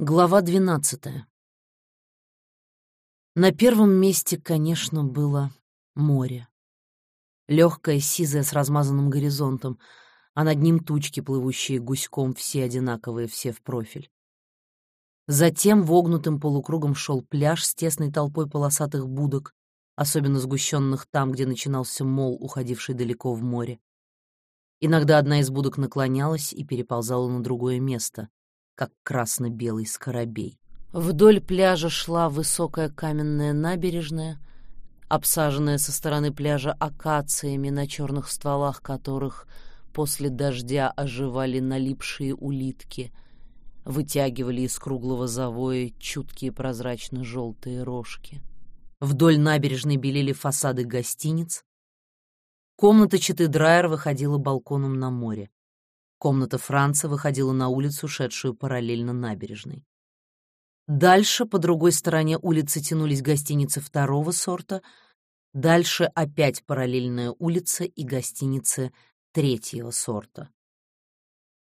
Глава двенадцатая. На первом месте, конечно, было море. Легкое, сизое, с размазанным горизонтом, а над ним тучки, плывущие гуськом, все одинаковые, все в профиль. Затем вогнутым полукругом шел пляж с тесной толпой полосатых будок, особенно сгущенных там, где начинался мол, уходивший далеко в море. Иногда одна из будок наклонялась и переползала на другое место, как красно-белый скоробей. Вдоль пляжа шла высокая каменная набережная, обсаженная со стороны пляжа акациями, на черных стволах которых после дождя оживали налипшие улитки, вытягивали из круглого завоя чуткие прозрачно-желтые рожки. Вдоль набережной белели фасады гостиниц. Комната Читы Драйер выходила балконом на море. Комната Франца выходила на улицу, шедшую параллельно набережной. Дальше, по другой стороне улицы, тянулись гостиницы второго сорта, дальше опять параллельная улица и гостиницы третьего сорта.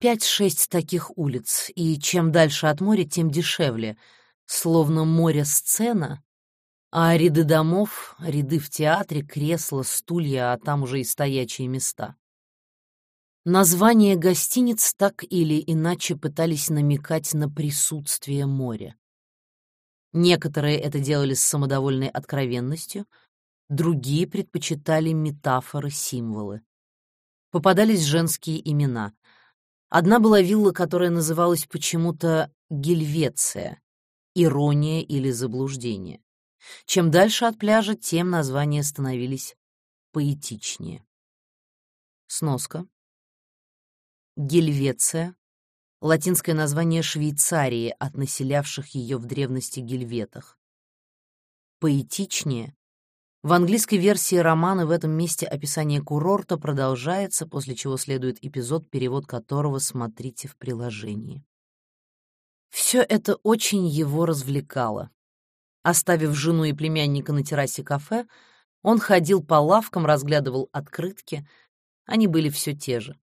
Пять-шесть таких улиц, и чем дальше от моря, тем дешевле, словно море-сцена, а ряды домов, ряды в театре, кресла, стулья, а там уже и стоячие места. Названия гостиниц так или иначе пытались намекать на присутствие моря. Некоторые это делали с самодовольной откровенностью, другие предпочитали метафоры, символы. Попадались женские имена. Одна была вилла, которая называлась почему-то Гельвеция, ирония или заблуждение. Чем дальше от пляжа, тем названия становились поэтичнее. Сноска. Гельвеция — латинское название Швейцарии от населявших ее в древности гельветах. Поэтичнее. В английской версии романа в этом месте описание курорта продолжается, после чего следует эпизод, перевод которого смотрите в приложении. Все это очень его развлекало. Оставив жену и племянника на террасе кафе, он ходил по лавкам, разглядывал открытки. Они были все те же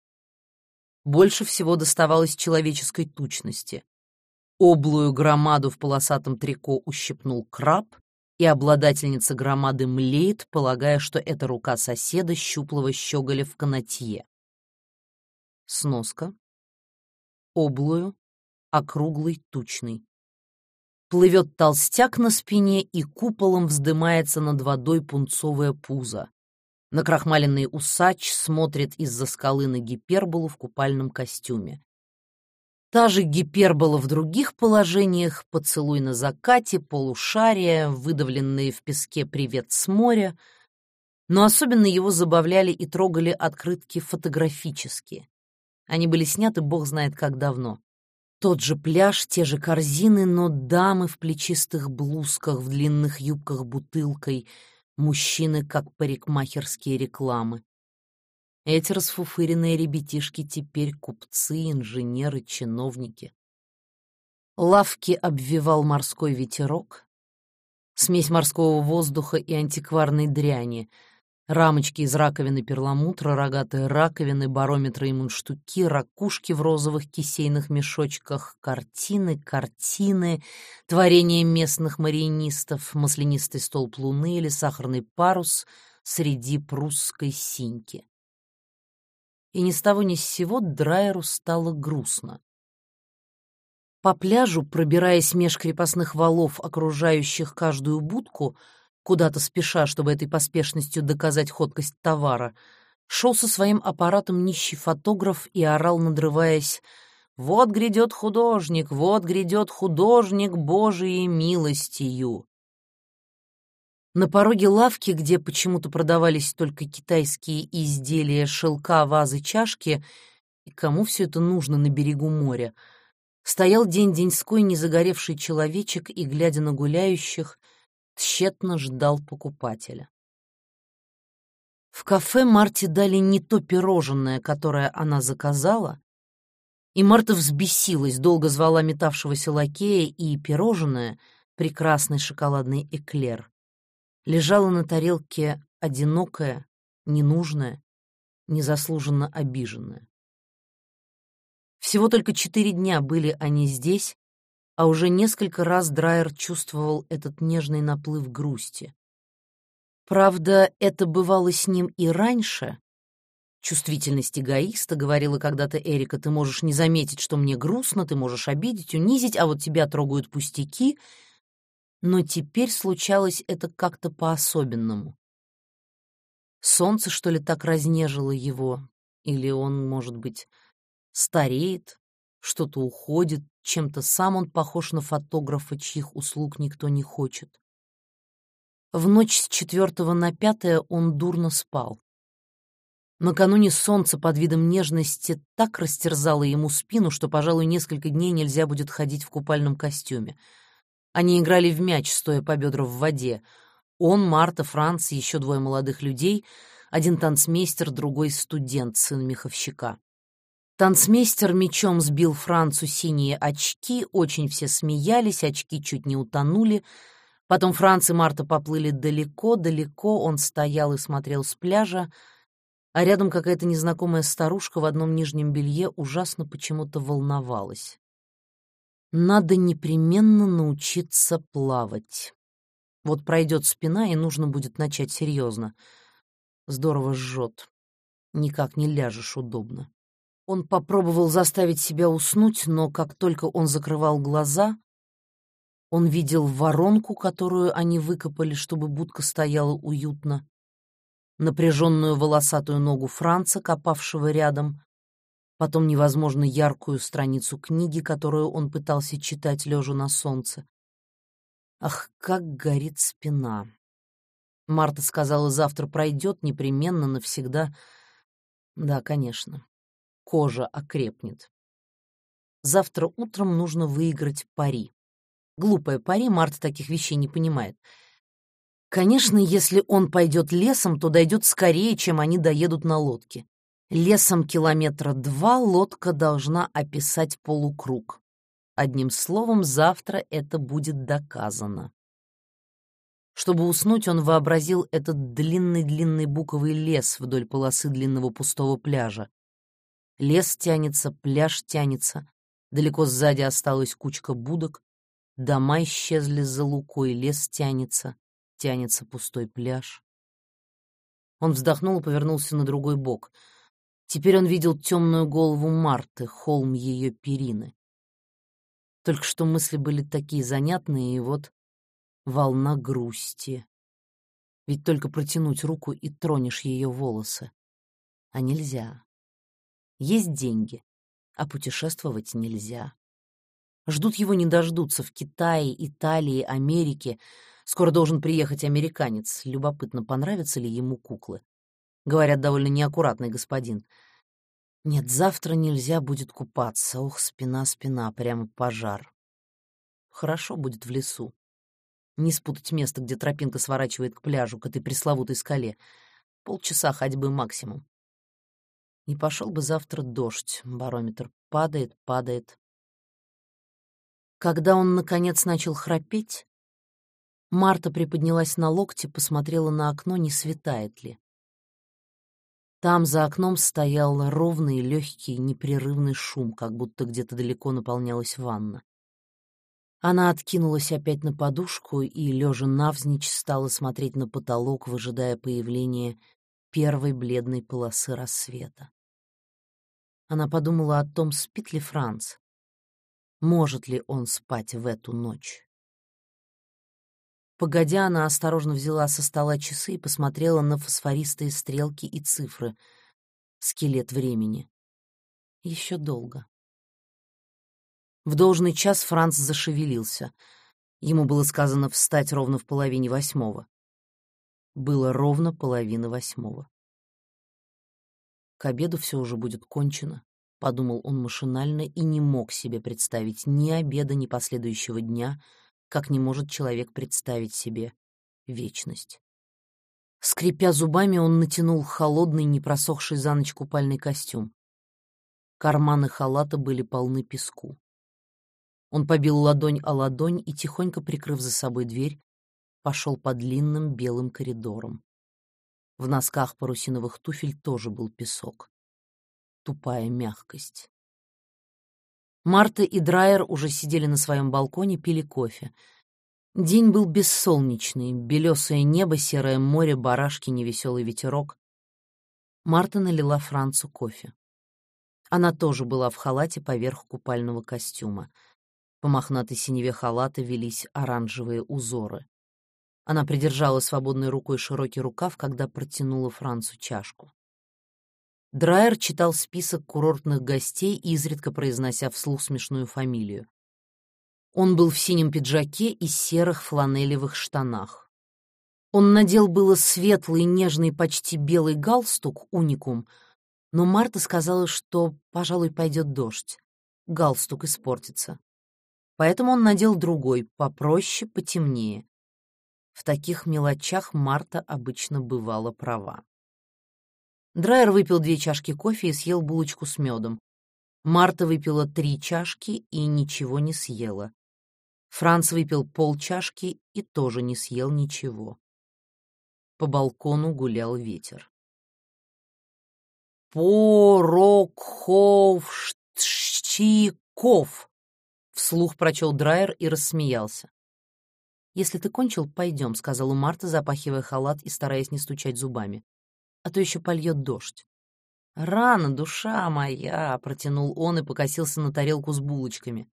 больше всего доставалось человеческой тучности. Облую громаду в полосатом трико ущипнул краб, и обладательница громады млеет, полагая, что это рука соседа щуплого щеголя в канатье. Сноска. Облую, округлый, тучный. Плывет толстяк на спине, и куполом вздымается над водой пунцовое пузо. Накрахмаленный усач смотрит из-за скалы на гиперболу в купальном костюме. Та же гипербола в других положениях, поцелуй на закате, полушария, выдавленные в песке «Привет с моря», но особенно его забавляли и трогали открытки фотографические. Они были сняты бог знает как давно. Тот же пляж, те же корзины, но дамы в плечистых блузках, в длинных юбках бутылкой — мужчины как парикмахерские рекламы. Эти расфуфыренные ребятишки теперь купцы, инженеры, чиновники. Лавки обвивал морской ветерок, смесь морского воздуха и антикварной дряни — Рамочки из раковины перламутра, рогатые раковины, барометры и мундштуки, ракушки в розовых кисейных мешочках, картины, картины, творение местных мариинистов, маслянистый столб луны или сахарный парус среди прусской синьки. И ни с того ни с сего Драйеру стало грустно. По пляжу, пробираясь меж крепостных валов, окружающих каждую будку, куда-то спеша, чтобы этой поспешностью доказать ходкость товара, шел со своим аппаратом нищий фотограф и орал, надрываясь, «Вот грядет художник, вот грядет художник Божией милостью!» На пороге лавки, где почему-то продавались только китайские изделия, шелка, вазы, чашки, и кому все это нужно на берегу моря, стоял день-деньской незагоревший человечек и, глядя на гуляющих, тщетно ждал покупателя. В кафе Марте дали не то пирожное, которое она заказала, и Марта взбесилась, долго звала метавшегося лакея, и пирожное, прекрасный шоколадный эклер, лежало на тарелке одинокое, ненужное, незаслуженно обиженное. Всего только четыре дня были они здесь, а уже несколько раз Драйер чувствовал этот нежный наплыв грусти. Правда, это бывало с ним и раньше. Чувствительность эгоиста, говорила когда-то Эрика, ты можешь не заметить, что мне грустно, ты можешь обидеть, унизить, а вот тебя трогают пустяки. Но теперь случалось это как-то по-особенному. Солнце, что ли, так разнежило его? Или он, может быть, стареет, что-то уходит, чем-то сам он похож на фотографа, чьих услуг никто не хочет. В ночь с четвертого на пятое он дурно спал. Накануне солнце под видом нежности так растерзало ему спину, что, пожалуй, несколько дней нельзя будет ходить в купальном костюме. Они играли в мяч, стоя по бедра в воде. Он, Марта, Франц и еще двое молодых людей, один танцмейстер, другой студент, сын меховщика. Танцмейстер мечом сбил Францу синие очки, очень все смеялись, очки чуть не утонули. Потом Франц и Марта поплыли далеко-далеко, он стоял и смотрел с пляжа, а рядом какая-то незнакомая старушка в одном нижнем белье ужасно почему-то волновалась. Надо непременно научиться плавать. Вот пройдет спина, и нужно будет начать серьезно. Здорово жжет. Никак не ляжешь удобно. Он попробовал заставить себя уснуть, но как только он закрывал глаза, он видел воронку, которую они выкопали, чтобы будка стояла уютно, напряженную волосатую ногу Франца, копавшего рядом, потом невозможно яркую страницу книги, которую он пытался читать, лежа на солнце. Ах, как горит спина! Марта сказала, завтра пройдет, непременно, навсегда. Да, конечно кожа окрепнет. Завтра утром нужно выиграть пари. Глупая пари, Марта таких вещей не понимает. Конечно, если он пойдет лесом, то дойдет скорее, чем они доедут на лодке. Лесом километра два лодка должна описать полукруг. Одним словом, завтра это будет доказано. Чтобы уснуть, он вообразил этот длинный-длинный буковый лес вдоль полосы длинного пустого пляжа, Лес тянется, пляж тянется. Далеко сзади осталась кучка будок. Дома исчезли за лукой, лес тянется, тянется пустой пляж. Он вздохнул и повернулся на другой бок. Теперь он видел темную голову Марты, холм ее перины. Только что мысли были такие занятные, и вот волна грусти. Ведь только протянуть руку и тронешь ее волосы. А нельзя. Есть деньги, а путешествовать нельзя. Ждут его не дождутся в Китае, Италии, Америке. Скоро должен приехать американец. Любопытно, понравятся ли ему куклы. Говорят, довольно неаккуратный господин. Нет, завтра нельзя будет купаться. Ох, спина, спина, прямо пожар. Хорошо будет в лесу. Не спутать место, где тропинка сворачивает к пляжу, к этой пресловутой скале. Полчаса ходьбы максимум. Не пошел бы завтра дождь, барометр падает, падает. Когда он, наконец, начал храпеть, Марта приподнялась на локте, посмотрела на окно, не светает ли. Там за окном стоял ровный, легкий, непрерывный шум, как будто где-то далеко наполнялась ванна. Она откинулась опять на подушку и, лежа навзничь, стала смотреть на потолок, выжидая появления первой бледной полосы рассвета. Она подумала о том, спит ли Франц. Может ли он спать в эту ночь? Погодя, она осторожно взяла со стола часы и посмотрела на фосфористые стрелки и цифры. Скелет времени. Еще долго. В должный час Франц зашевелился. Ему было сказано встать ровно в половине восьмого. Было ровно половина восьмого. К обеду все уже будет кончено, — подумал он машинально и не мог себе представить ни обеда, ни последующего дня, как не может человек представить себе вечность. Скрипя зубами, он натянул холодный, не просохший за ночь купальный костюм. Карманы халата были полны песку. Он побил ладонь о ладонь и, тихонько прикрыв за собой дверь, пошел по длинным белым коридорам. В носках парусиновых туфель тоже был песок. Тупая мягкость. Марта и Драйер уже сидели на своем балконе, пили кофе. День был бессолнечный, белесое небо, серое море, барашки, невеселый ветерок. Марта налила Францу кофе. Она тоже была в халате поверх купального костюма. По мохнатой синеве халата велись оранжевые узоры. Она придержала свободной рукой широкий рукав, когда протянула Францу чашку. Драйер читал список курортных гостей, изредка произнося вслух смешную фамилию. Он был в синем пиджаке и серых фланелевых штанах. Он надел было светлый, нежный, почти белый галстук, уникум, но Марта сказала, что, пожалуй, пойдет дождь. Галстук испортится. Поэтому он надел другой, попроще, потемнее. В таких мелочах Марта обычно бывала права. Драйер выпил две чашки кофе и съел булочку с медом. Марта выпила три чашки и ничего не съела. Франц выпил полчашки и тоже не съел ничего. По балкону гулял ветер. «Порокховштиков!» — вслух прочел Драйер и рассмеялся. «Если ты кончил, пойдем», — сказала Марта, запахивая халат и стараясь не стучать зубами а то еще польет дождь. «Рано, душа моя!» — протянул он и покосился на тарелку с булочками.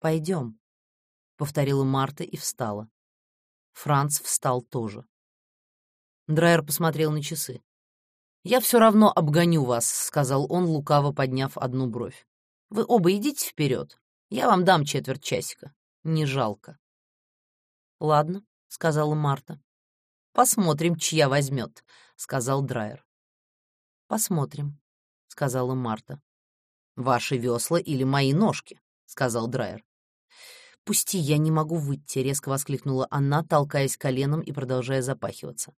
«Пойдем», — повторила Марта и встала. Франц встал тоже. Драйер посмотрел на часы. «Я все равно обгоню вас», — сказал он, лукаво подняв одну бровь. «Вы оба идите вперед. Я вам дам четверть часика. Не жалко». «Ладно», — сказала Марта. «Посмотрим, чья возьмет», — сказал Драйер. «Посмотрим», — сказала Марта. «Ваши весла или мои ножки», — сказал Драйер. «Пусти, я не могу выйти», — резко воскликнула она, толкаясь коленом и продолжая запахиваться.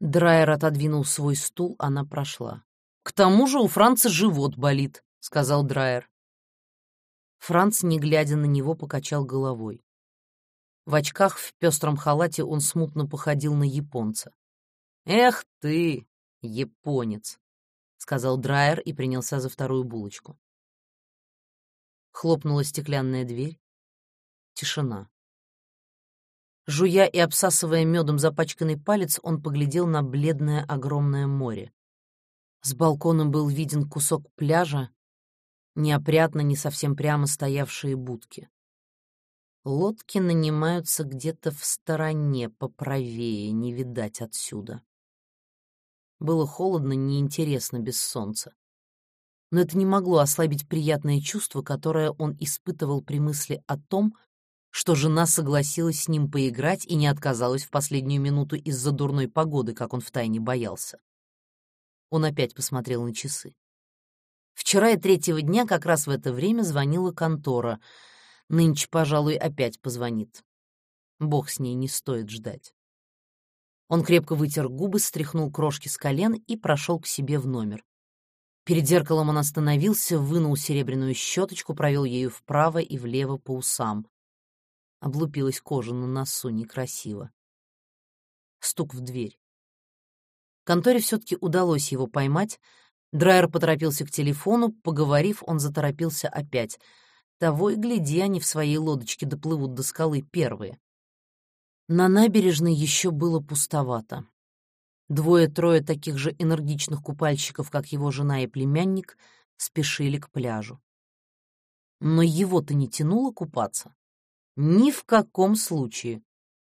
Драйер отодвинул свой стул, она прошла. «К тому же у Франца живот болит», — сказал Драйер. Франц, не глядя на него, покачал головой. В очках в пестром халате он смутно походил на японца. «Эх ты, японец!» — сказал Драйер и принялся за вторую булочку. Хлопнула стеклянная дверь. Тишина. Жуя и обсасывая медом запачканный палец, он поглядел на бледное огромное море. С балкона был виден кусок пляжа, неопрятно, не совсем прямо стоявшие будки. Лодки нанимаются где-то в стороне, поправее, не видать отсюда. Было холодно, неинтересно без солнца. Но это не могло ослабить приятное чувство, которое он испытывал при мысли о том, что жена согласилась с ним поиграть и не отказалась в последнюю минуту из-за дурной погоды, как он втайне боялся. Он опять посмотрел на часы. Вчера и третьего дня как раз в это время звонила контора — Нынче, пожалуй, опять позвонит. Бог с ней, не стоит ждать. Он крепко вытер губы, стряхнул крошки с колен и прошел к себе в номер. Перед зеркалом он остановился, вынул серебряную щеточку, провел ею вправо и влево по усам. Облупилась кожа на носу, некрасиво. Стук в дверь. Конторе все-таки удалось его поймать. Драйер поторопился к телефону, поговорив, он заторопился опять — того и гляди, они в своей лодочке доплывут до скалы первые. На набережной еще было пустовато. Двое-трое таких же энергичных купальщиков, как его жена и племянник, спешили к пляжу. Но его-то не тянуло купаться. Ни в каком случае.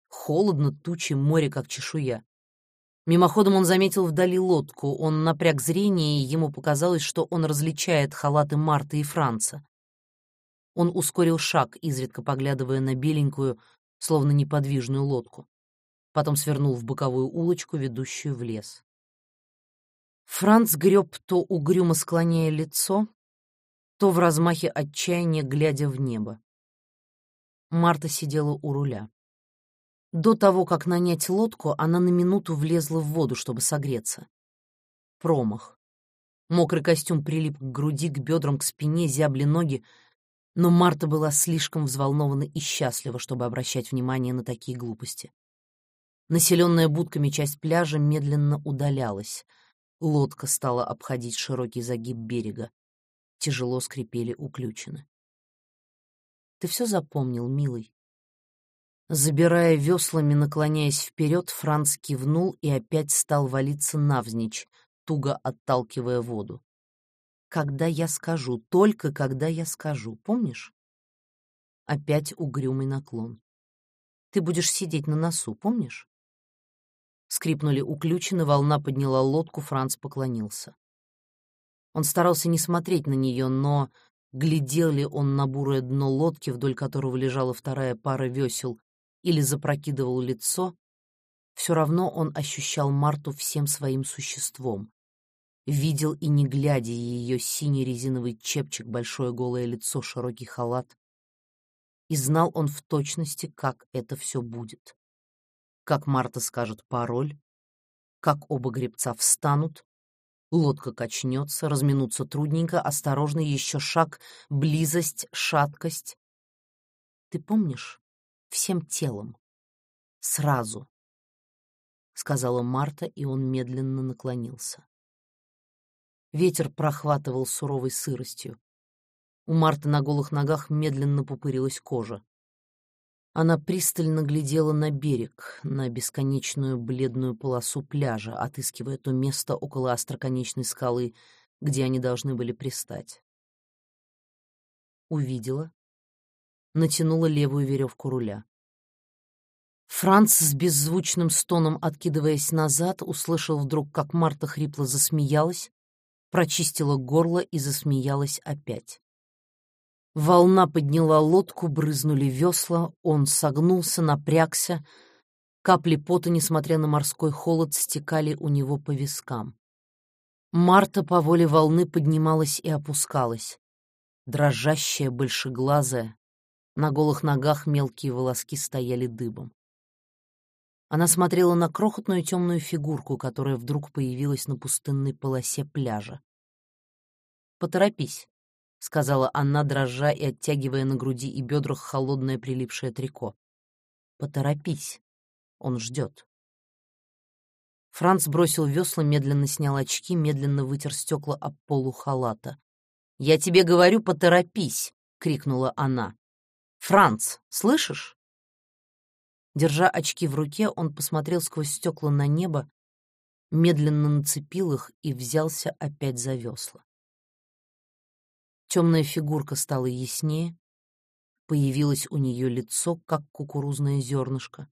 Холодно, тучи, море, как чешуя. Мимоходом он заметил вдали лодку. Он напряг зрение, и ему показалось, что он различает халаты Марты и Франца. Он ускорил шаг, изредка поглядывая на беленькую, словно неподвижную лодку. Потом свернул в боковую улочку, ведущую в лес. Франц греб то угрюмо склоняя лицо, то в размахе отчаяния глядя в небо. Марта сидела у руля. До того, как нанять лодку, она на минуту влезла в воду, чтобы согреться. Промах. Мокрый костюм прилип к груди, к бедрам, к спине, зябли ноги, но Марта была слишком взволнована и счастлива, чтобы обращать внимание на такие глупости. Населенная будками часть пляжа медленно удалялась. Лодка стала обходить широкий загиб берега. тяжело скрипели уключены. «Ты все запомнил, милый?» Забирая веслами, наклоняясь вперед, Франц кивнул и опять стал валиться навзничь, туго отталкивая воду. «Когда я скажу, только когда я скажу, помнишь?» Опять угрюмый наклон. «Ты будешь сидеть на носу, помнишь?» Скрипнули уключены, волна подняла лодку, Франц поклонился. Он старался не смотреть на нее, но глядел ли он на бурое дно лодки, вдоль которого лежала вторая пара весел, или запрокидывал лицо, все равно он ощущал Марту всем своим существом. Видел и не глядя ее синий резиновый чепчик, большое голое лицо, широкий халат. И знал он в точности, как это все будет. Как Марта скажет пароль, как оба гребца встанут, лодка качнется, разминуться трудненько, осторожно, еще шаг, близость, шаткость. Ты помнишь? всем телом. Сразу, — сказала Марта, и он медленно наклонился. Ветер прохватывал суровой сыростью. У Марты на голых ногах медленно пупырилась кожа. Она пристально глядела на берег, на бесконечную бледную полосу пляжа, отыскивая то место около остроконечной скалы, где они должны были пристать. Увидела, натянула левую веревку руля. Франц с беззвучным стоном, откидываясь назад, услышал вдруг, как Марта хрипло засмеялась, прочистила горло и засмеялась опять. Волна подняла лодку, брызнули весла, он согнулся, напрягся. Капли пота, несмотря на морской холод, стекали у него по вискам. Марта по воле волны поднималась и опускалась. Дрожащая, большеглазая, на голых ногах мелкие волоски стояли дыбом. Она смотрела на крохотную темную фигурку, которая вдруг появилась на пустынной полосе пляжа. «Поторопись», — сказала она, дрожа и оттягивая на груди и бедрах холодное прилипшее трико. «Поторопись, он ждет». Франц бросил весла, медленно снял очки, медленно вытер стекла об полу халата. «Я тебе говорю, поторопись!» — крикнула она. «Франц, слышишь?» Держа очки в руке, он посмотрел сквозь стекла на небо, медленно нацепил их и взялся опять за весла. Темная фигурка стала яснее, появилось у нее лицо, как кукурузное зернышко.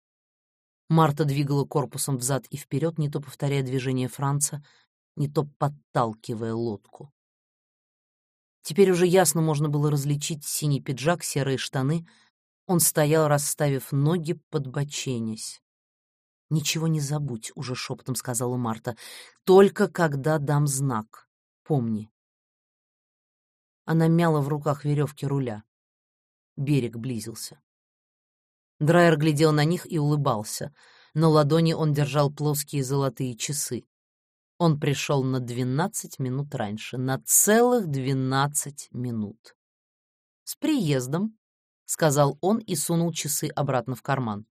Марта двигала корпусом взад и вперед, не то повторяя движение Франца, не то подталкивая лодку. Теперь уже ясно можно было различить синий пиджак, серые штаны. Он стоял, расставив ноги, подбоченясь. «Ничего не забудь», — уже шепотом сказала Марта. «Только когда дам знак. Помни». Она мяла в руках веревки руля. Берег близился. Драйер глядел на них и улыбался. На ладони он держал плоские золотые часы. Он пришел на двенадцать минут раньше, на целых двенадцать минут. «С приездом», — сказал он и сунул часы обратно в карман.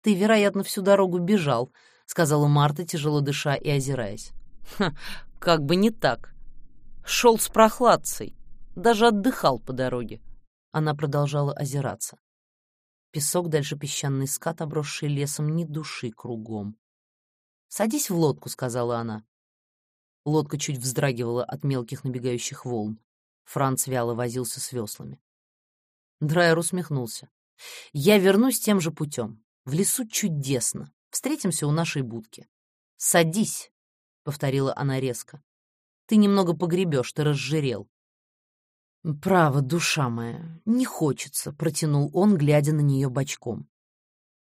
«Ты, вероятно, всю дорогу бежал», — сказала Марта, тяжело дыша и озираясь. «Ха, как бы не так. Шел с прохладцей, даже отдыхал по дороге». Она продолжала озираться. Песок, дальше песчаный скат, обросший лесом, ни души кругом. «Садись в лодку», — сказала она. Лодка чуть вздрагивала от мелких набегающих волн. Франц вяло возился с веслами. Драйер усмехнулся. «Я вернусь тем же путем. В лесу чудесно. Встретимся у нашей будки». «Садись», — повторила она резко. «Ты немного погребешь, ты разжирел». «Право, душа моя, не хочется», — протянул он, глядя на нее бочком.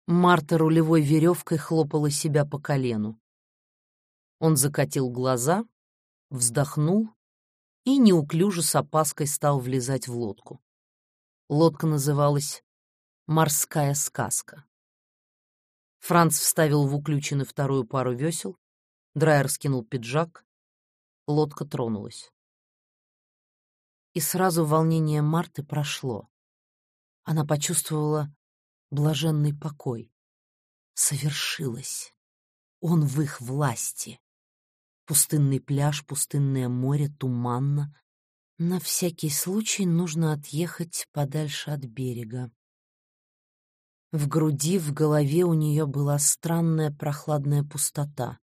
Марта рулевой веревкой хлопала себя по колену. Он закатил глаза, вздохнул и неуклюже с опаской стал влезать в лодку. Лодка называлась «Морская сказка». Франц вставил в уключены вторую пару весел, Драйер скинул пиджак, лодка тронулась. И сразу волнение Марты прошло. Она почувствовала блаженный покой. Совершилось. Он в их власти. Пустынный пляж, пустынное море, туманно. На всякий случай нужно отъехать подальше от берега. В груди, в голове у нее была странная прохладная пустота.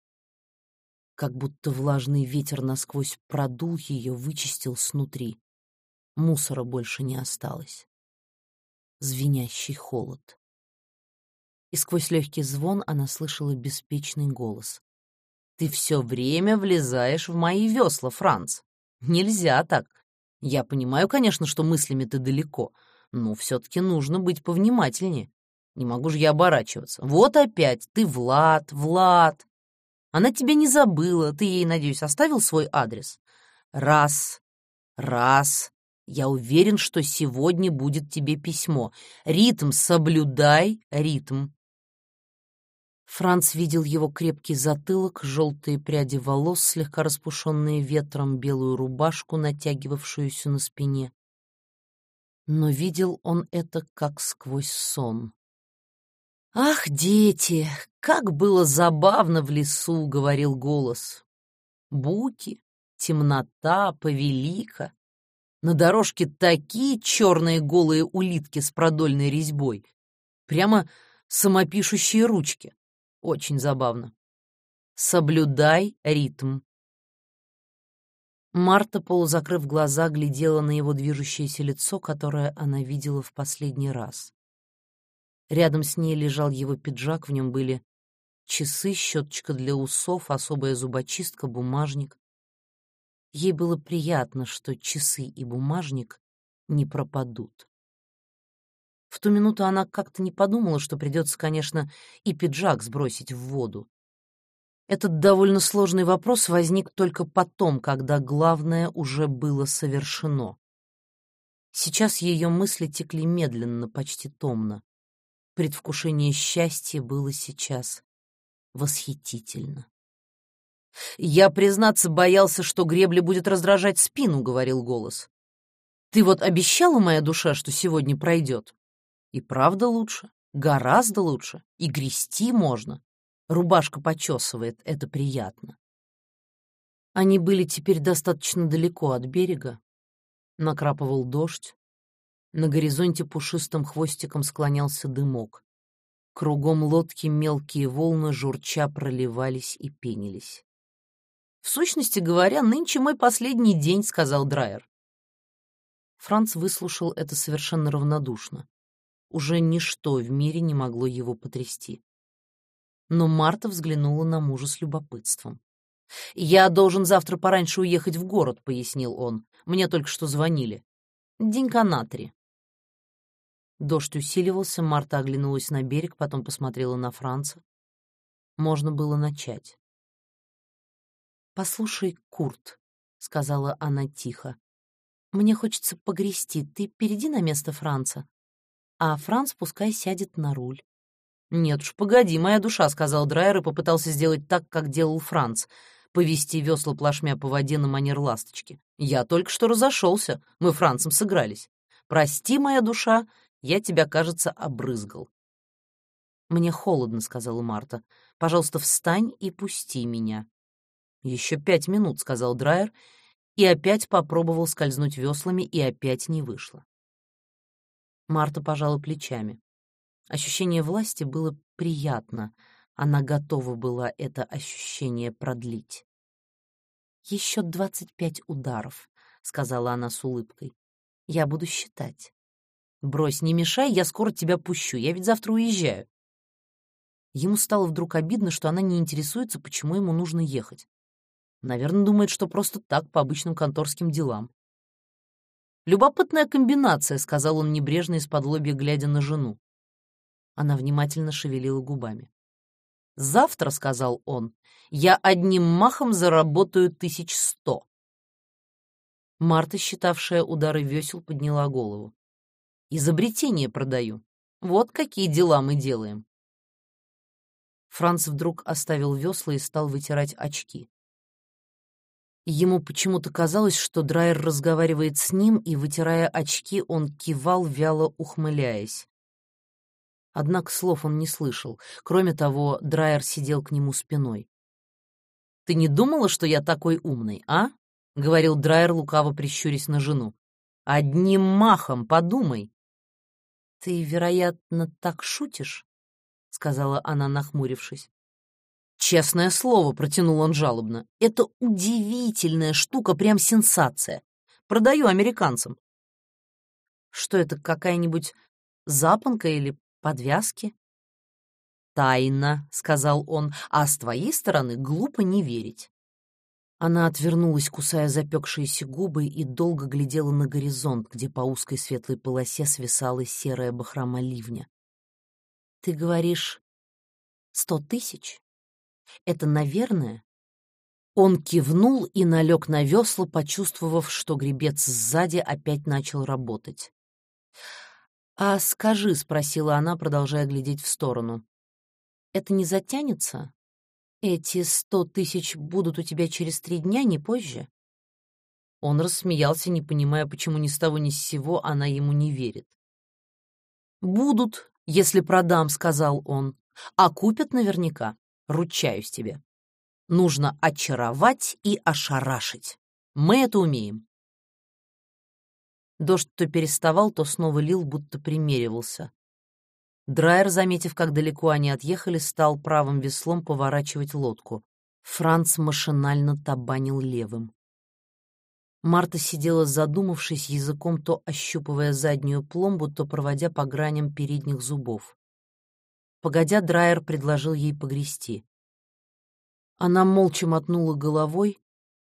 Как будто влажный ветер насквозь продул ее, вычистил снутри. Мусора больше не осталось. Звенящий холод. И сквозь легкий звон она слышала беспечный голос. «Ты все время влезаешь в мои весла, Франц. Нельзя так. Я понимаю, конечно, что мыслями ты далеко, но все-таки нужно быть повнимательнее. Не могу же я оборачиваться. Вот опять, ты Влад, Влад. Она тебя не забыла, ты ей, надеюсь, оставил свой адрес? Раз, раз. Я уверен, что сегодня будет тебе письмо. Ритм соблюдай, ритм. Франц видел его крепкий затылок, желтые пряди волос, слегка распушенные ветром, белую рубашку, натягивавшуюся на спине. Но видел он это как сквозь сон. «Ах, дети, как было забавно в лесу!» — говорил голос. «Буки, темнота, повелика. На дорожке такие черные голые улитки с продольной резьбой. Прямо самопишущие ручки. Очень забавно. Соблюдай ритм. Марта, полузакрыв глаза, глядела на его движущееся лицо, которое она видела в последний раз. Рядом с ней лежал его пиджак, в нем были часы, щеточка для усов, особая зубочистка, бумажник. Ей было приятно, что часы и бумажник не пропадут. В ту минуту она как-то не подумала, что придется, конечно, и пиджак сбросить в воду. Этот довольно сложный вопрос возник только потом, когда главное уже было совершено. Сейчас ее мысли текли медленно, почти томно. Предвкушение счастья было сейчас восхитительно. «Я, признаться, боялся, что гребля будет раздражать спину», — говорил голос. «Ты вот обещала, моя душа, что сегодня пройдет?» И правда лучше, гораздо лучше, и грести можно. Рубашка почесывает, это приятно. Они были теперь достаточно далеко от берега. Накрапывал дождь. На горизонте пушистым хвостиком склонялся дымок. Кругом лодки мелкие волны журча проливались и пенились. «В сущности говоря, нынче мой последний день», — сказал Драйер. Франц выслушал это совершенно равнодушно. Уже ничто в мире не могло его потрясти. Но Марта взглянула на мужа с любопытством. «Я должен завтра пораньше уехать в город», — пояснил он. «Мне только что звонили. Денька на три». Дождь усиливался, Марта оглянулась на берег, потом посмотрела на Франца. Можно было начать. «Послушай, Курт», — сказала она тихо, — «мне хочется погрести. Ты перейди на место Франца а Франц пускай сядет на руль. «Нет уж, погоди, моя душа», — сказал Драйер и попытался сделать так, как делал Франц, повести весла плашмя по воде на манер ласточки. «Я только что разошелся, мы Францем сыгрались. Прости, моя душа, я тебя, кажется, обрызгал». «Мне холодно», — сказала Марта. «Пожалуйста, встань и пусти меня». «Еще пять минут», — сказал Драйер, и опять попробовал скользнуть веслами, и опять не вышло. Марта пожала плечами. Ощущение власти было приятно. Она готова была это ощущение продлить. «Еще двадцать пять ударов», — сказала она с улыбкой. «Я буду считать». «Брось, не мешай, я скоро тебя пущу. Я ведь завтра уезжаю». Ему стало вдруг обидно, что она не интересуется, почему ему нужно ехать. Наверное, думает, что просто так, по обычным конторским делам. «Любопытная комбинация», — сказал он небрежно из-под лобья, глядя на жену. Она внимательно шевелила губами. «Завтра», — сказал он, — «я одним махом заработаю тысяч сто». Марта, считавшая удары весел, подняла голову. «Изобретение продаю. Вот какие дела мы делаем». Франц вдруг оставил весла и стал вытирать очки. Ему почему-то казалось, что Драйер разговаривает с ним, и, вытирая очки, он кивал, вяло ухмыляясь. Однако слов он не слышал. Кроме того, Драйер сидел к нему спиной. «Ты не думала, что я такой умный, а?» — говорил Драйер, лукаво прищурясь на жену. «Одним махом, подумай!» «Ты, вероятно, так шутишь?» — сказала она, нахмурившись. «Честное слово», — протянул он жалобно, — «это удивительная штука, прям сенсация. Продаю американцам». «Что это, какая-нибудь запонка или подвязки?» «Тайна», — сказал он, — «а с твоей стороны глупо не верить». Она отвернулась, кусая запекшиеся губы, и долго глядела на горизонт, где по узкой светлой полосе свисала серая бахрома ливня. «Ты говоришь, сто тысяч? Это, наверное?» Он кивнул и налег на весло, почувствовав, что гребец сзади опять начал работать. «А скажи», — спросила она, продолжая глядеть в сторону, — «это не затянется? Эти сто тысяч будут у тебя через три дня, не позже?» Он рассмеялся, не понимая, почему ни с того ни с сего она ему не верит. «Будут, если продам», — сказал он. «А купят наверняка, ручаюсь тебе. Нужно очаровать и ошарашить. Мы это умеем». Дождь то переставал, то снова лил, будто примеривался. Драйер, заметив, как далеко они отъехали, стал правым веслом поворачивать лодку. Франц машинально табанил левым. Марта сидела задумавшись, языком то ощупывая заднюю пломбу, то проводя по граням передних зубов. Погодя, Драйер предложил ей погрести. Она молча мотнула головой,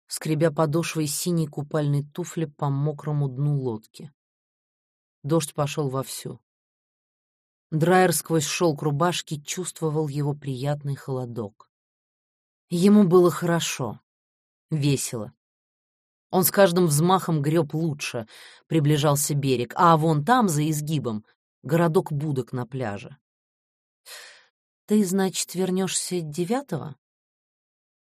скребя подошвой синей купальной туфли по мокрому дну лодки. Дождь пошел вовсю. Драйер сквозь шелк рубашки чувствовал его приятный холодок. Ему было хорошо, весело. Он с каждым взмахом греб лучше, приближался берег, а вон там, за изгибом, городок будок на пляже. «Ты, значит, вернешься девятого?»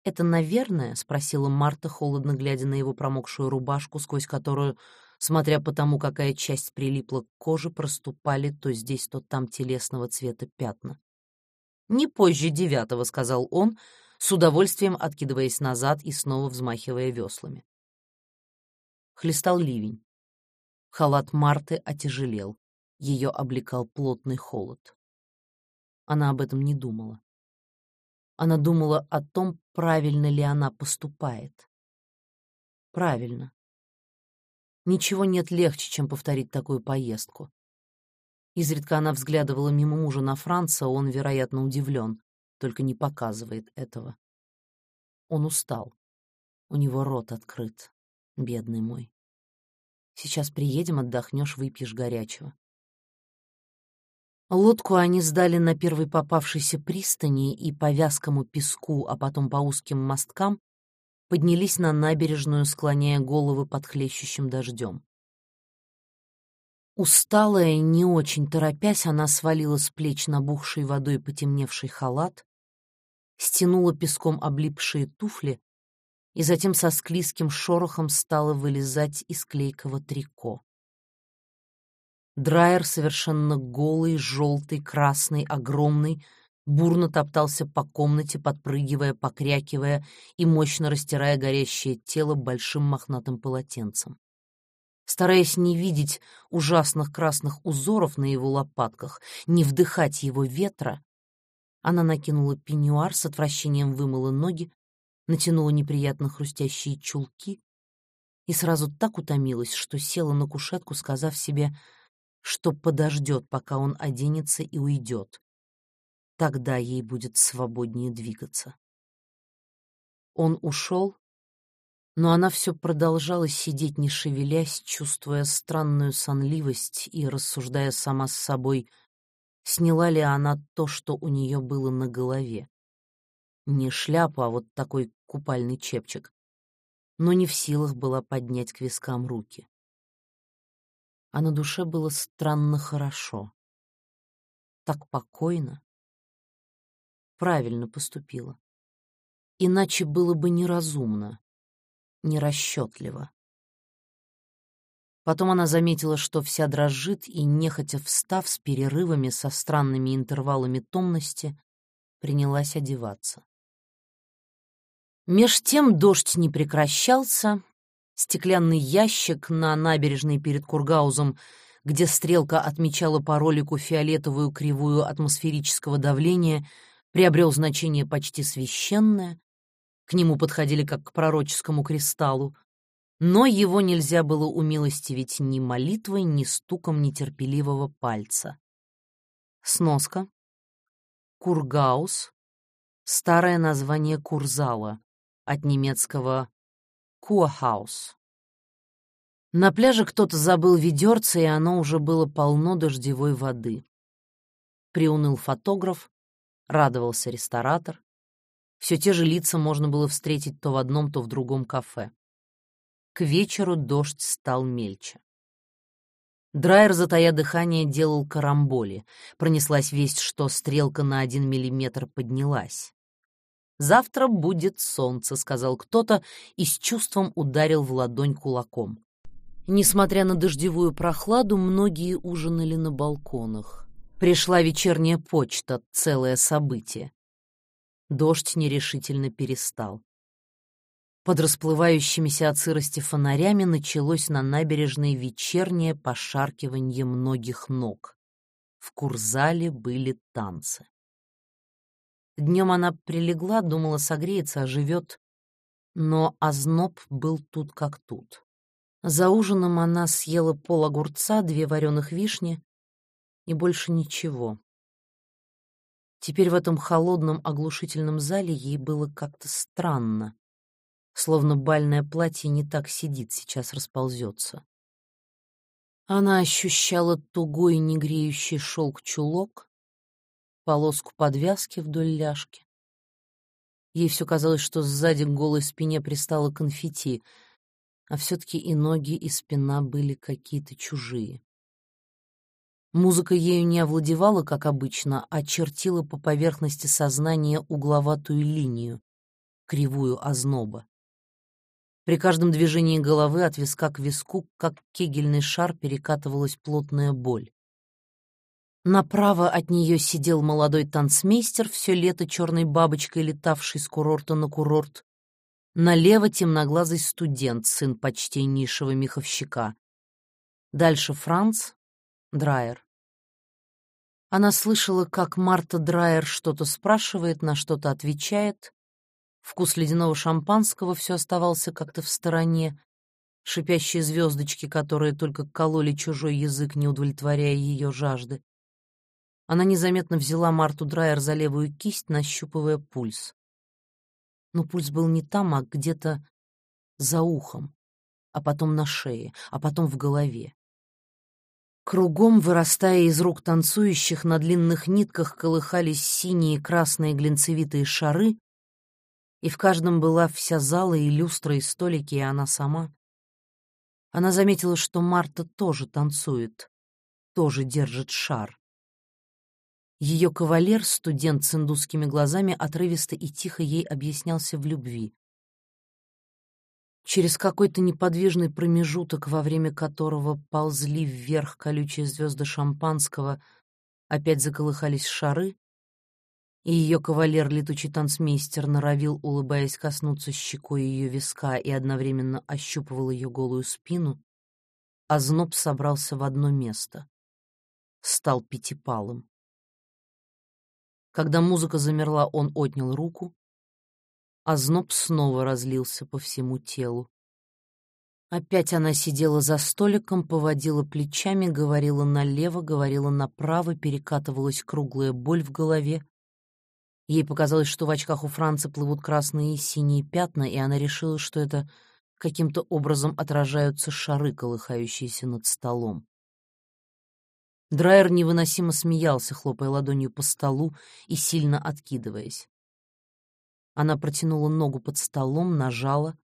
«Это, наверное?» — спросила Марта, холодно глядя на его промокшую рубашку, сквозь которую Смотря по тому, какая часть прилипла к коже, проступали то здесь, то там телесного цвета пятна. «Не позже девятого», — сказал он, с удовольствием откидываясь назад и снова взмахивая веслами. Хлестал ливень. Халат Марты отяжелел. Ее облекал плотный холод. Она об этом не думала. Она думала о том, правильно ли она поступает. Правильно. Ничего нет легче, чем повторить такую поездку. Изредка она взглядывала мимо мужа на Франца, он, вероятно, удивлен, только не показывает этого. Он устал. У него рот открыт, бедный мой. Сейчас приедем, отдохнешь, выпьешь горячего. Лодку они сдали на первой попавшейся пристани и по вязкому песку, а потом по узким мосткам поднялись на набережную, склоняя головы под хлещущим дождем. Усталая, не очень торопясь, она свалила с плеч набухшей водой потемневший халат, стянула песком облипшие туфли и затем со склизким шорохом стала вылезать из клейкого трико. Драйер совершенно голый, желтый, красный, огромный, бурно топтался по комнате, подпрыгивая, покрякивая и мощно растирая горящее тело большим мохнатым полотенцем. Стараясь не видеть ужасных красных узоров на его лопатках, не вдыхать его ветра, она накинула пеньюар, с отвращением вымыла ноги, натянула неприятно хрустящие чулки и сразу так утомилась, что села на кушетку, сказав себе, что подождет, пока он оденется и уйдет, Тогда ей будет свободнее двигаться. Он ушел, но она все продолжала сидеть, не шевелясь, чувствуя странную сонливость и рассуждая сама с собой, сняла ли она то, что у нее было на голове. Не шляпу, а вот такой купальный чепчик. Но не в силах была поднять к вискам руки. А на душе было странно хорошо. Так покойно правильно поступила. Иначе было бы неразумно, нерасчетливо. Потом она заметила, что вся дрожит, и, нехотя встав с перерывами, со странными интервалами томности, принялась одеваться. Меж тем дождь не прекращался, Стеклянный ящик на набережной перед Кургаузом, где стрелка отмечала по ролику фиолетовую кривую атмосферического давления, приобрел значение почти священное. К нему подходили как к пророческому кристаллу, но его нельзя было умилостивить ни молитвой, ни стуком нетерпеливого пальца. Сноска. Кургаус — старое название Курзала, от немецкого «Куахаус». На пляже кто-то забыл ведерце, и оно уже было полно дождевой воды. Приуныл фотограф, радовался ресторатор. Все те же лица можно было встретить то в одном, то в другом кафе. К вечеру дождь стал мельче. Драйер, затая дыхание, делал карамболи. Пронеслась весть, что стрелка на один миллиметр поднялась. «Завтра будет солнце», — сказал кто-то и с чувством ударил в ладонь кулаком. Несмотря на дождевую прохладу, многие ужинали на балконах. Пришла вечерняя почта, целое событие. Дождь нерешительно перестал. Под расплывающимися от сырости фонарями началось на набережной вечернее пошаркивание многих ног. В курзале были танцы. Днем она прилегла, думала согреется, оживет, но озноб был тут как тут. За ужином она съела пол огурца, две вареных вишни и больше ничего. Теперь в этом холодном оглушительном зале ей было как-то странно словно бальное платье не так сидит, сейчас расползется. Она ощущала тугой негреющий шелк чулок, полоску подвязки вдоль ляжки. Ей все казалось, что сзади к голой спине пристало конфетти, а все-таки и ноги, и спина были какие-то чужие. Музыка ею не овладевала, как обычно, а чертила по поверхности сознания угловатую линию, кривую озноба. При каждом движении головы от виска к виску, как кегельный шар, перекатывалась плотная боль. Направо от нее сидел молодой танцмейстер, все лето черной бабочкой, летавший с курорта на курорт. Налево темноглазый студент, сын почтеннейшего меховщика. Дальше Франц, Драйер. Она слышала, как Марта Драйер что-то спрашивает, на что-то отвечает, Вкус ледяного шампанского все оставался как-то в стороне. Шипящие звездочки, которые только кололи чужой язык, не удовлетворяя ее жажды. Она незаметно взяла Марту Драйер за левую кисть, нащупывая пульс. Но пульс был не там, а где-то за ухом, а потом на шее, а потом в голове. Кругом, вырастая из рук танцующих, на длинных нитках колыхались синие и красные глинцевитые шары, и в каждом была вся зала и люстра, и столики, и она сама. Она заметила, что Марта тоже танцует, тоже держит шар. Ее кавалер, студент с индусскими глазами, отрывисто и тихо ей объяснялся в любви. Через какой-то неподвижный промежуток, во время которого ползли вверх колючие звезды шампанского, опять заколыхались шары, и ее кавалер, летучий танцмейстер, норовил, улыбаясь, коснуться щекой ее виска и одновременно ощупывал ее голую спину, а зноб собрался в одно место. Стал пятипалым. Когда музыка замерла, он отнял руку, а зноб снова разлился по всему телу. Опять она сидела за столиком, поводила плечами, говорила налево, говорила направо, перекатывалась круглая боль в голове, Ей показалось, что в очках у Франца плывут красные и синие пятна, и она решила, что это каким-то образом отражаются шары, колыхающиеся над столом. Драйер невыносимо смеялся, хлопая ладонью по столу и сильно откидываясь. Она протянула ногу под столом, нажала.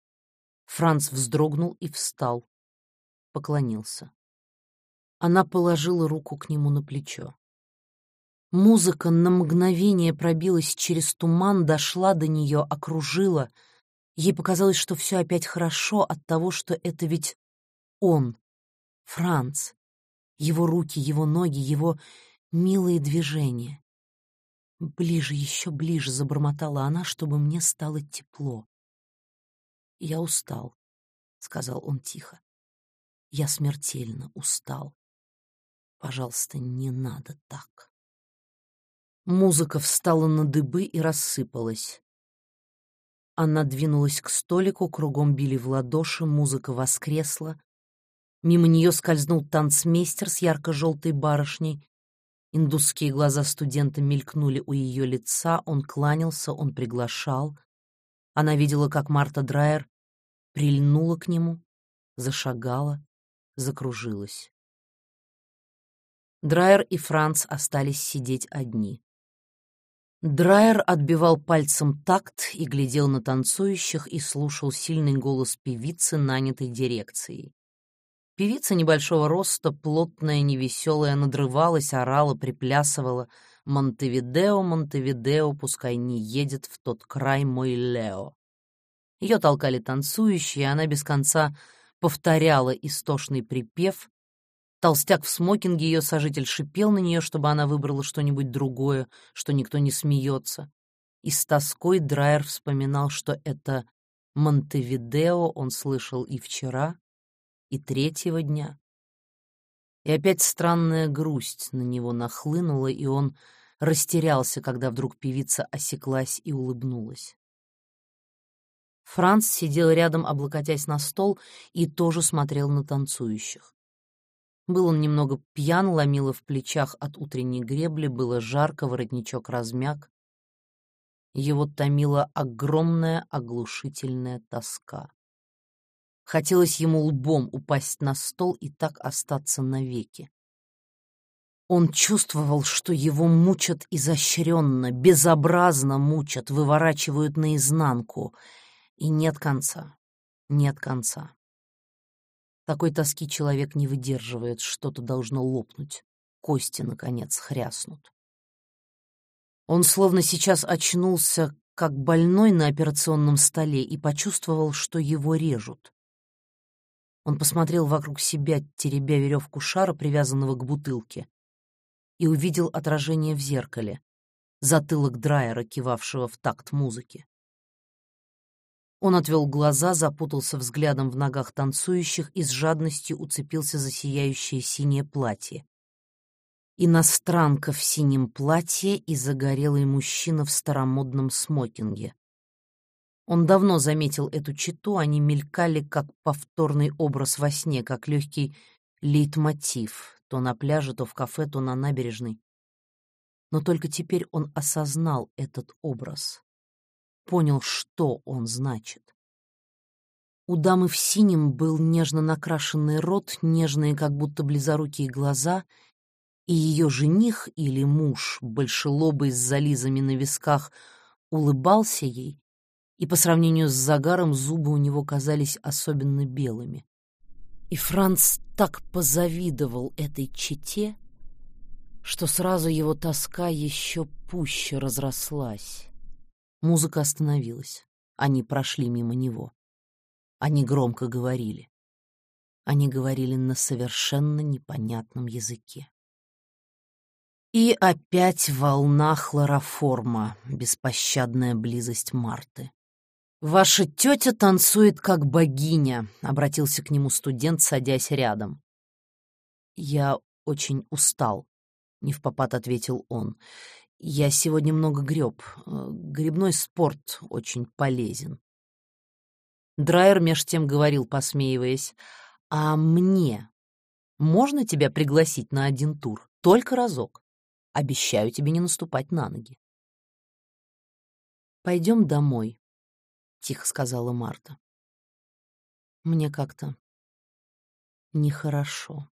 Франц вздрогнул и встал. Поклонился. Она положила руку к нему на плечо. Музыка на мгновение пробилась через туман, дошла до нее, окружила. Ей показалось, что все опять хорошо от того, что это ведь он, Франц. Его руки, его ноги, его милые движения. Ближе, еще ближе забормотала она, чтобы мне стало тепло. Я устал. сказал он тихо. «Я смертельно устал. Пожалуйста, не надо так». Музыка встала на дыбы и рассыпалась. Она двинулась к столику, кругом били в ладоши, музыка воскресла. Мимо нее скользнул танцмейстер с ярко-желтой барышней. Индусские глаза студента мелькнули у ее лица, он кланялся, он приглашал. Она видела, как Марта Драйер прильнула к нему, зашагала, закружилась. Драйер и Франц остались сидеть одни. Драйер отбивал пальцем такт и глядел на танцующих и слушал сильный голос певицы, нанятой дирекцией. Певица небольшого роста, плотная, невеселая, надрывалась, орала, приплясывала. «Монтевидео, Монтевидео, пускай не едет в тот край мой Лео». Ее толкали танцующие, она без конца повторяла истошный припев, Толстяк в смокинге, ее сожитель, шипел на нее, чтобы она выбрала что-нибудь другое, что никто не смеется. И с тоской Драйер вспоминал, что это Монтевидео он слышал и вчера, и третьего дня. И опять странная грусть на него нахлынула, и он растерялся, когда вдруг певица осеклась и улыбнулась. Франц сидел рядом, облокотясь на стол, и тоже смотрел на танцующих. Был он немного пьян, ломило в плечах от утренней гребли, было жарко, воротничок размяк. Его томила огромная оглушительная тоска. Хотелось ему лбом упасть на стол и так остаться навеки. Он чувствовал, что его мучат изощренно, безобразно мучат, выворачивают наизнанку. И нет конца, нет конца. Такой тоски человек не выдерживает, что-то должно лопнуть. Кости, наконец, хряснут. Он словно сейчас очнулся, как больной на операционном столе, и почувствовал, что его режут. Он посмотрел вокруг себя, теребя веревку шара, привязанного к бутылке, и увидел отражение в зеркале, затылок Драйера, кивавшего в такт музыки. Он отвел глаза, запутался взглядом в ногах танцующих и с жадностью уцепился за сияющее синее платье. Иностранка в синем платье и загорелый мужчина в старомодном смокинге. Он давно заметил эту читу, они мелькали как повторный образ во сне, как легкий лейтмотив, то на пляже, то в кафе, то на набережной. Но только теперь он осознал этот образ понял, что он значит. У дамы в синем был нежно накрашенный рот, нежные, как будто близорукие глаза, и ее жених или муж, большелобый с зализами на висках, улыбался ей, и по сравнению с загаром зубы у него казались особенно белыми. И Франц так позавидовал этой чете, что сразу его тоска еще пуще разрослась. Музыка остановилась. Они прошли мимо него. Они громко говорили. Они говорили на совершенно непонятном языке. И опять волна хлороформа, беспощадная близость Марты. «Ваша тетя танцует как богиня», — обратился к нему студент, садясь рядом. «Я очень устал», — невпопад ответил он. Я сегодня много греб. Э, грибной спорт очень полезен. Драйер меж тем говорил, посмеиваясь, «А мне можно тебя пригласить на один тур? Только разок. Обещаю тебе не наступать на ноги». «Пойдем домой», — тихо сказала Марта. «Мне как-то нехорошо».